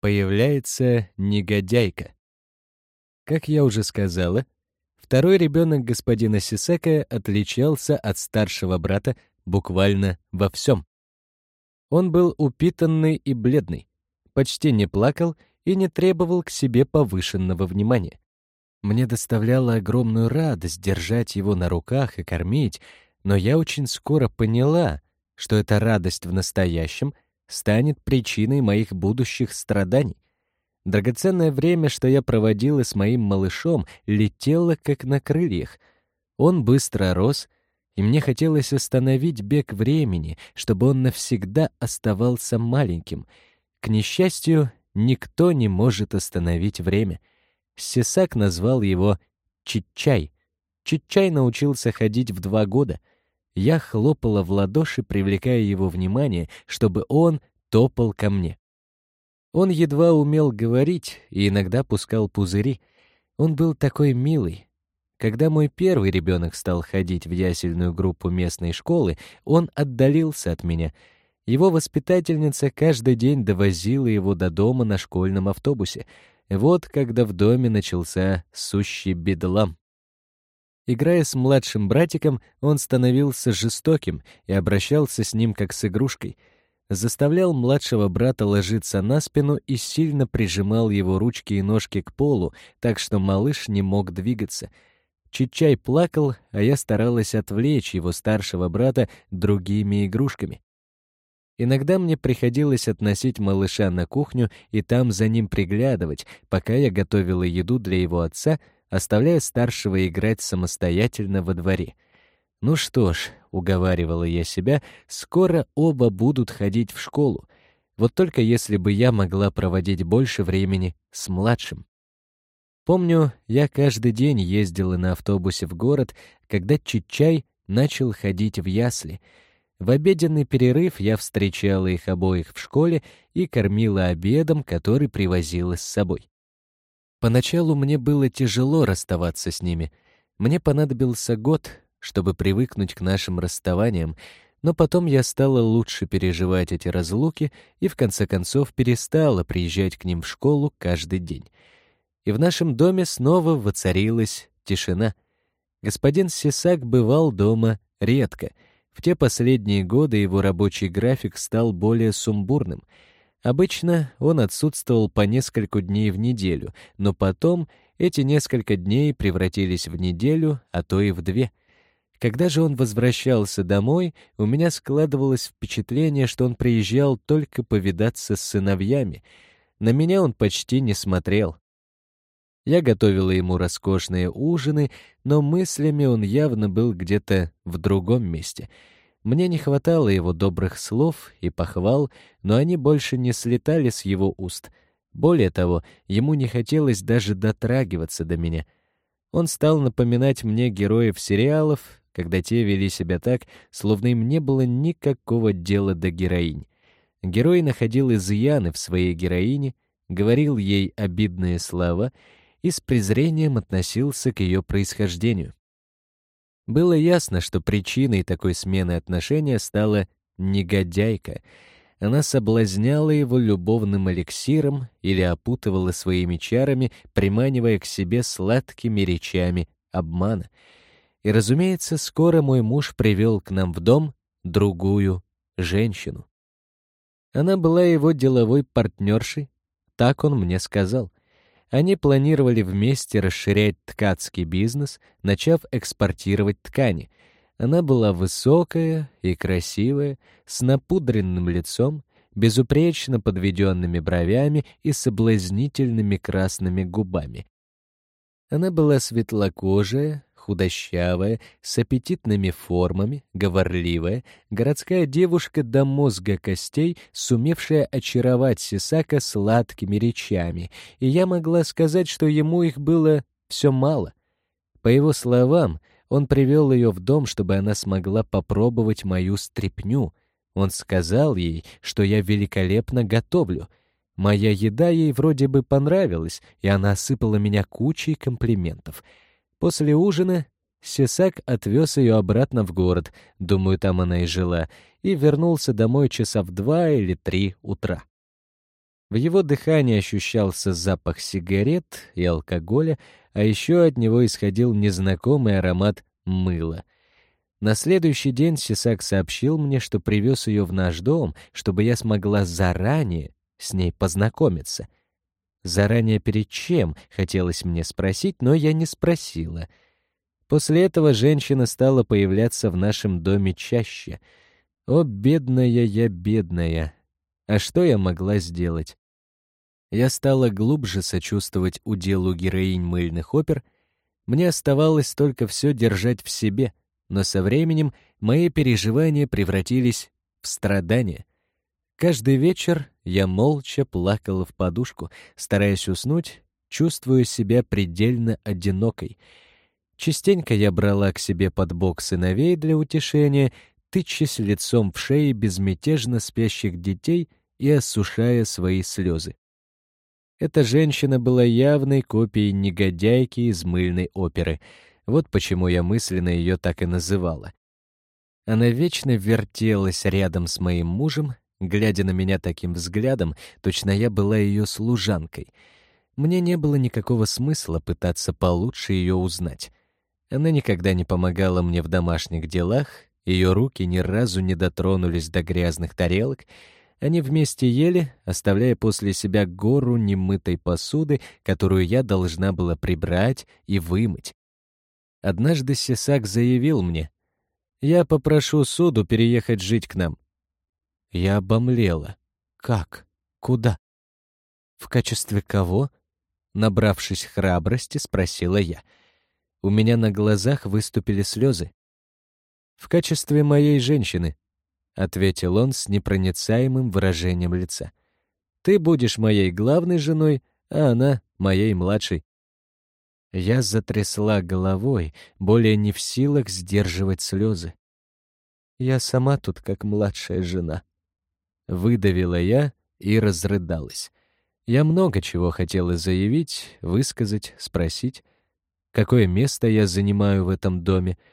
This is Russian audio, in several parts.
Появляется негодяйка. Как я уже сказала, второй ребенок господина Сисека отличался от старшего брата буквально во всем. Он был упитанный и бледный, почти не плакал и не требовал к себе повышенного внимания. Мне доставляло огромную радость держать его на руках и кормить, но я очень скоро поняла, что эта радость в настоящем станет причиной моих будущих страданий. Драгоценное время, что я проводила с моим малышом, летело как на крыльях. Он быстро рос, и мне хотелось остановить бег времени, чтобы он навсегда оставался маленьким. К несчастью, никто не может остановить время. Сесак назвал его Читчай. Читчай научился ходить в два года. Я хлопала в ладоши, привлекая его внимание, чтобы он топал ко мне. Он едва умел говорить и иногда пускал пузыри. Он был такой милый. Когда мой первый ребенок стал ходить в ясельную группу местной школы, он отдалился от меня. Его воспитательница каждый день довозила его до дома на школьном автобусе. Вот когда в доме начался сущий бедлам. Играя с младшим братиком, он становился жестоким и обращался с ним как с игрушкой. Заставлял младшего брата ложиться на спину и сильно прижимал его ручки и ножки к полу, так что малыш не мог двигаться. Чичай плакал, а я старалась отвлечь его старшего брата другими игрушками. Иногда мне приходилось относить малыша на кухню и там за ним приглядывать, пока я готовила еду для его отца, оставляя старшего играть самостоятельно во дворе. «Ну что ж», — уговаривала я себя, — «скоро оба будут ходить в школу. Вот только если бы я могла проводить больше времени с младшим». Помню, я каждый день ездила на автобусе в город, когда Чичай начал ходить в ясли — в обеденный перерыв я встречала их обоих в школе и кормила обедом, который привозила с собой. Поначалу мне было тяжело расставаться с ними. Мне понадобился год, чтобы привыкнуть к нашим расставаниям, но потом я стала лучше переживать эти разлуки и в конце концов перестала приезжать к ним в школу каждый день. И в нашем доме снова воцарилась тишина. Господин Сисак бывал дома редко — в те последние годы его рабочий график стал более сумбурным. Обычно он отсутствовал по несколько дней в неделю, но потом эти несколько дней превратились в неделю, а то и в две. Когда же он возвращался домой, у меня складывалось впечатление, что он приезжал только повидаться с сыновьями. На меня он почти не смотрел. Я готовила ему роскошные ужины, но мыслями он явно был где-то в другом месте. Мне не хватало его добрых слов и похвал, но они больше не слетали с его уст. Более того, ему не хотелось даже дотрагиваться до меня. Он стал напоминать мне героев сериалов, когда те вели себя так, словно им не было никакого дела до героинь. Герой находил изъяны в своей героине, говорил ей обидные слова — и с презрением относился к ее происхождению. Было ясно, что причиной такой смены отношения стала негодяйка. Она соблазняла его любовным эликсиром или опутывала своими чарами, приманивая к себе сладкими речами обмана. И, разумеется, скоро мой муж привел к нам в дом другую женщину. Она была его деловой партнершей, так он мне сказал. Они планировали вместе расширять ткацкий бизнес, начав экспортировать ткани. Она была высокая и красивая, с напудренным лицом, безупречно подведенными бровями и соблазнительными красными губами. Она была светлокожая, худощавая, с аппетитными формами, говорливая, городская девушка до мозга костей, сумевшая очаровать Сисака сладкими речами, и я могла сказать, что ему их было все мало. По его словам, он привел ее в дом, чтобы она смогла попробовать мою стряпню. Он сказал ей, что я великолепно готовлю. Моя еда ей вроде бы понравилась, и она осыпала меня кучей комплиментов — После ужина Сесак отвез ее обратно в город, думаю, там она и жила, и вернулся домой часа в два или три утра. В его дыхании ощущался запах сигарет и алкоголя, а еще от него исходил незнакомый аромат мыла. На следующий день Сисак сообщил мне, что привез ее в наш дом, чтобы я смогла заранее с ней познакомиться. Заранее перед чем, хотелось мне спросить, но я не спросила. После этого женщина стала появляться в нашем доме чаще. О, бедная я, бедная! А что я могла сделать? Я стала глубже сочувствовать уделу героинь мыльных опер. Мне оставалось только все держать в себе, но со временем мои переживания превратились в страдания. Каждый вечер я молча плакала в подушку, стараясь уснуть, чувствуя себя предельно одинокой. Частенько я брала к себе под бок сыновей для утешения, тычась лицом в шеи безмятежно спящих детей и осушая свои слезы. Эта женщина была явной копией негодяйки из мыльной оперы. Вот почему я мысленно ее так и называла. Она вечно вертелась рядом с моим мужем, глядя на меня таким взглядом, точно я была ее служанкой. Мне не было никакого смысла пытаться получше ее узнать. Она никогда не помогала мне в домашних делах, ее руки ни разу не дотронулись до грязных тарелок, они вместе ели, оставляя после себя гору немытой посуды, которую я должна была прибрать и вымыть. Однажды Сесак заявил мне, «Я попрошу суду переехать жить к нам». Я обомлела. «Как? Куда?» «В качестве кого?» Набравшись храбрости, спросила я. У меня на глазах выступили слезы. «В качестве моей женщины», — ответил он с непроницаемым выражением лица. «Ты будешь моей главной женой, а она — моей младшей». Я затрясла головой, более не в силах сдерживать слезы. «Я сама тут как младшая жена». Выдавила я и разрыдалась. Я много чего хотела заявить, высказать, спросить, какое место я занимаю в этом доме —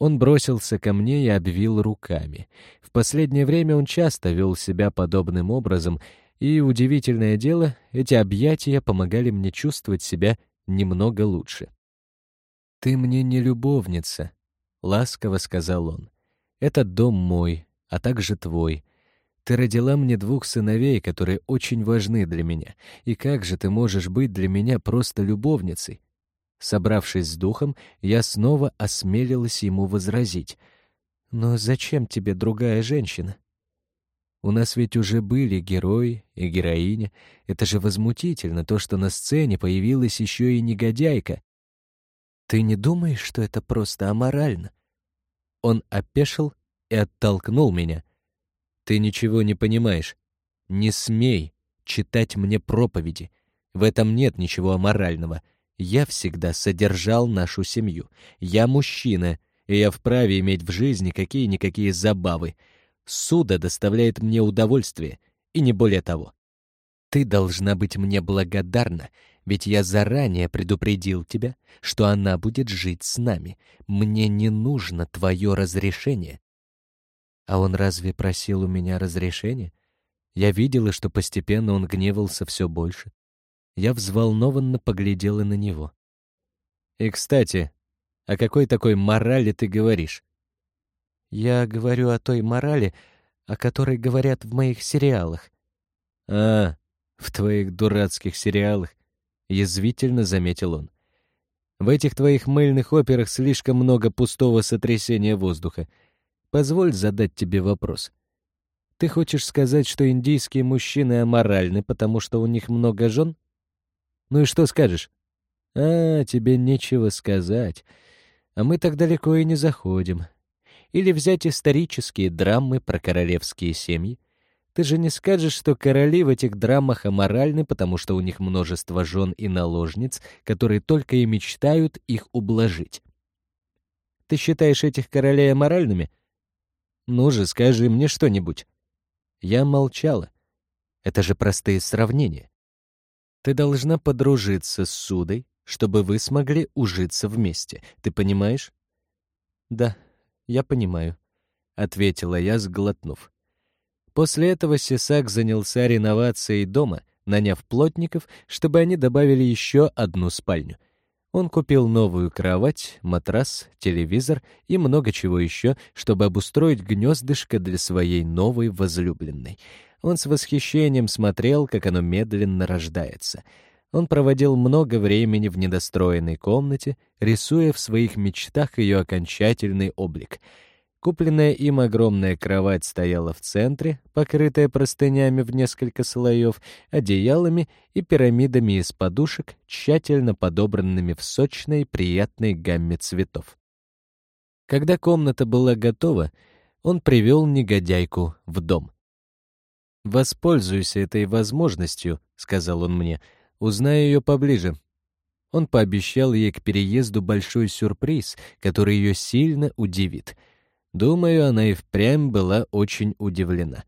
он бросился ко мне и обвил руками. В последнее время он часто вел себя подобным образом, и, удивительное дело, эти объятия помогали мне чувствовать себя немного лучше. «Ты мне не любовница», — ласково сказал он. «Этот дом мой, а также твой. Ты родила мне двух сыновей, которые очень важны для меня. И как же ты можешь быть для меня просто любовницей? Собравшись с духом, я снова осмелилась ему возразить. «Но зачем тебе другая женщина?» У нас ведь уже были герой и героиня. Это же возмутительно, то, что на сцене появилась еще и негодяйка. Ты не думаешь, что это просто аморально? Он опешил и оттолкнул меня. Ты ничего не понимаешь. Не смей читать мне проповеди. В этом нет ничего аморального. Я всегда содержал нашу семью. Я мужчина, и я вправе иметь в жизни какие-никакие забавы. Суда доставляет мне удовольствие, и не более того. Ты должна быть мне благодарна, ведь я заранее предупредил тебя, что она будет жить с нами. Мне не нужно твое разрешение. А он разве просил у меня разрешения? Я видела, что постепенно он гневался все больше. Я взволнованно поглядела на него. «И, кстати, о какой такой морали ты говоришь?» «Я говорю о той морали, о которой говорят в моих сериалах». «А, в твоих дурацких сериалах», — язвительно заметил он. «В этих твоих мыльных операх слишком много пустого сотрясения воздуха. Позволь задать тебе вопрос. Ты хочешь сказать, что индийские мужчины аморальны, потому что у них много жен?» Ну и что скажешь? А, тебе нечего сказать. А мы так далеко и не заходим. Или взять исторические драмы про королевские семьи. Ты же не скажешь, что короли в этих драмах аморальны, потому что у них множество жен и наложниц, которые только и мечтают их ублажить. Ты считаешь этих королей аморальными? Ну же, скажи мне что-нибудь. Я молчала. Это же простые сравнения. Ты должна подружиться с Судой, чтобы вы смогли ужиться вместе. Ты понимаешь? Да, я понимаю, ответила я, сглотнув. После этого Сисак занялся реновацией дома, наняв плотников, чтобы они добавили еще одну спальню. Он купил новую кровать, матрас, телевизор и много чего еще, чтобы обустроить гнездышко для своей новой возлюбленной. Он с восхищением смотрел, как оно медленно рождается. Он проводил много времени в недостроенной комнате, рисуя в своих мечтах ее окончательный облик — Купленная им огромная кровать стояла в центре, покрытая простынями в несколько слоев, одеялами и пирамидами из подушек, тщательно подобранными в сочной приятной гамме цветов. Когда комната была готова, он привел негодяйку в дом. «Воспользуйся этой возможностью», — сказал он мне, — «узнай ее поближе». Он пообещал ей к переезду большой сюрприз, который ее сильно удивит — Думаю, она и впрямь была очень удивлена.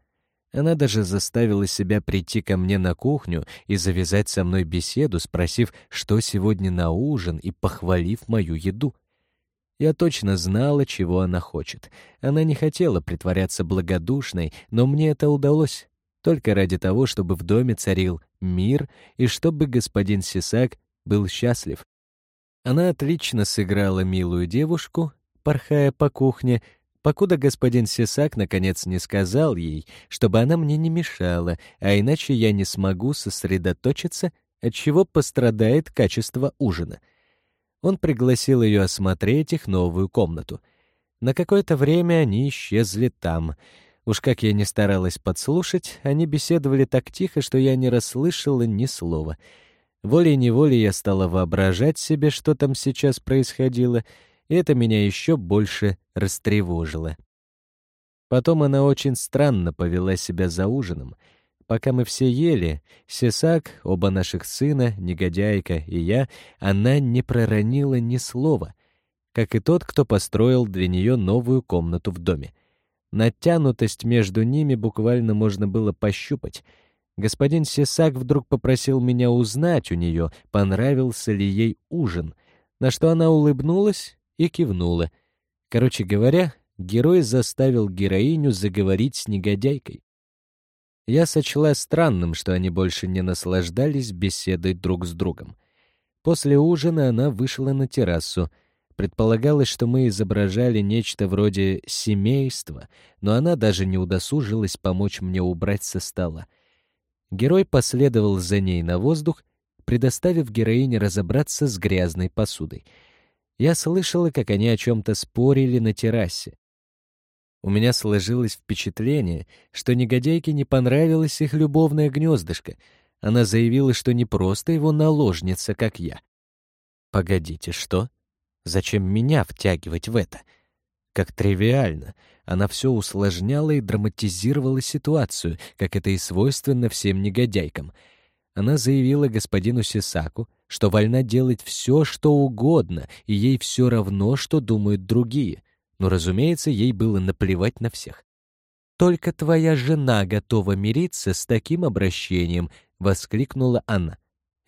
Она даже заставила себя прийти ко мне на кухню и завязать со мной беседу, спросив, что сегодня на ужин, и похвалив мою еду. Я точно знала, чего она хочет. Она не хотела притворяться благодушной, но мне это удалось. Только ради того, чтобы в доме царил мир и чтобы господин Сисак был счастлив. Она отлично сыграла милую девушку, порхая по кухне, покуда господин Сесак наконец не сказал ей, чтобы она мне не мешала, а иначе я не смогу сосредоточиться, от чего пострадает качество ужина. Он пригласил ее осмотреть их новую комнату. На какое-то время они исчезли там. Уж как я не старалась подслушать, они беседовали так тихо, что я не расслышала ни слова. Волей-неволей я стала воображать себе, что там сейчас происходило — это меня еще больше растревожило. Потом она очень странно повела себя за ужином. Пока мы все ели, Сесак, оба наших сына, негодяйка и я, она не проронила ни слова, как и тот, кто построил для нее новую комнату в доме. Натянутость между ними буквально можно было пощупать. Господин Сесак вдруг попросил меня узнать у нее, понравился ли ей ужин, на что она улыбнулась и кивнула. Короче говоря, герой заставил героиню заговорить с негодяйкой. Я сочла странным, что они больше не наслаждались беседой друг с другом. После ужина она вышла на террасу. Предполагалось, что мы изображали нечто вроде семейства, но она даже не удосужилась помочь мне убрать со стола. Герой последовал за ней на воздух, предоставив героине разобраться с грязной посудой — я слышала, как они о чем-то спорили на террасе. У меня сложилось впечатление, что негодяйке не понравилось их любовное гнездышко. Она заявила, что не просто его наложница, как я. Погодите, что? Зачем меня втягивать в это? Как тривиально. Она все усложняла и драматизировала ситуацию, как это и свойственно всем негодяйкам. Она заявила господину Сисаку, что вольна делать все, что угодно, и ей все равно, что думают другие. Но, разумеется, ей было наплевать на всех. «Только твоя жена готова мириться с таким обращением», — воскликнула она.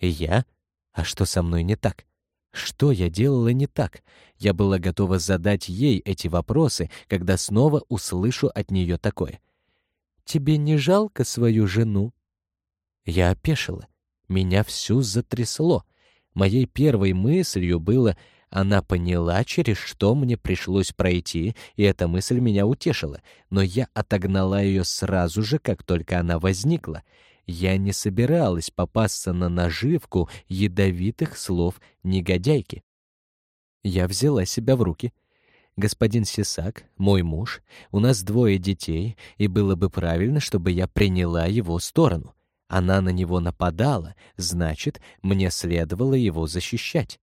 «Я? А что со мной не так? Что я делала не так? Я была готова задать ей эти вопросы, когда снова услышу от нее такое. «Тебе не жалко свою жену?» Я опешила. Меня всю затрясло. Моей первой мыслью было «она поняла, через что мне пришлось пройти, и эта мысль меня утешила, но я отогнала ее сразу же, как только она возникла». Я не собиралась попасться на наживку ядовитых слов негодяйки. Я взяла себя в руки. Господин Сисак, мой муж, у нас двое детей, и было бы правильно, чтобы я приняла его сторону. Она на него нападала, значит, мне следовало его защищать.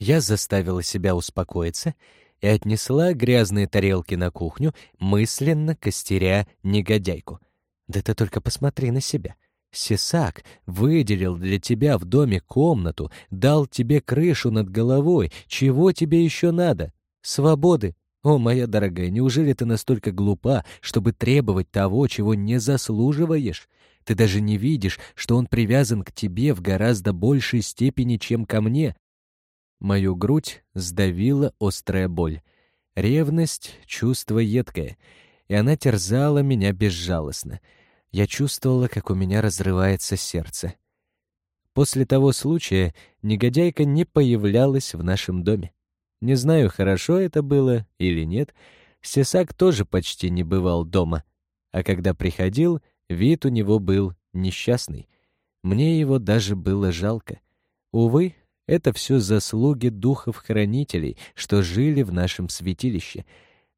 Я заставила себя успокоиться и отнесла грязные тарелки на кухню, мысленно костеря негодяйку. Да ты только посмотри на себя. Сесак выделил для тебя в доме комнату, дал тебе крышу над головой. Чего тебе еще надо? Свободы. О, моя дорогая, неужели ты настолько глупа, чтобы требовать того, чего не заслуживаешь? Ты даже не видишь, что он привязан к тебе в гораздо большей степени, чем ко мне. Мою грудь сдавила острая боль. Ревность — чувство едкое, и она терзала меня безжалостно. Я чувствовала, как у меня разрывается сердце. После того случая негодяйка не появлялась в нашем доме. Не знаю, хорошо это было или нет. Сесак тоже почти не бывал дома. А когда приходил, вид у него был несчастный. Мне его даже было жалко. Увы, это все заслуги духов-хранителей, что жили в нашем святилище.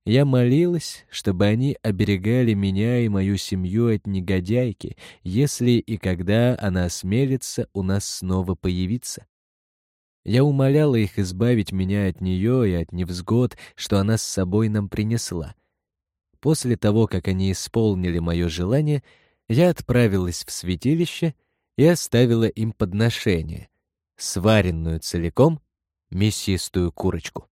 Я молилась, чтобы они оберегали меня и мою семью от негодяйки, если и когда она осмелится у нас снова появиться. Я умоляла их избавить меня от нее и от невзгод, что она с собой нам принесла. После того, как они исполнили мое желание, я отправилась в святилище и оставила им подношение — сваренную целиком мясистую курочку.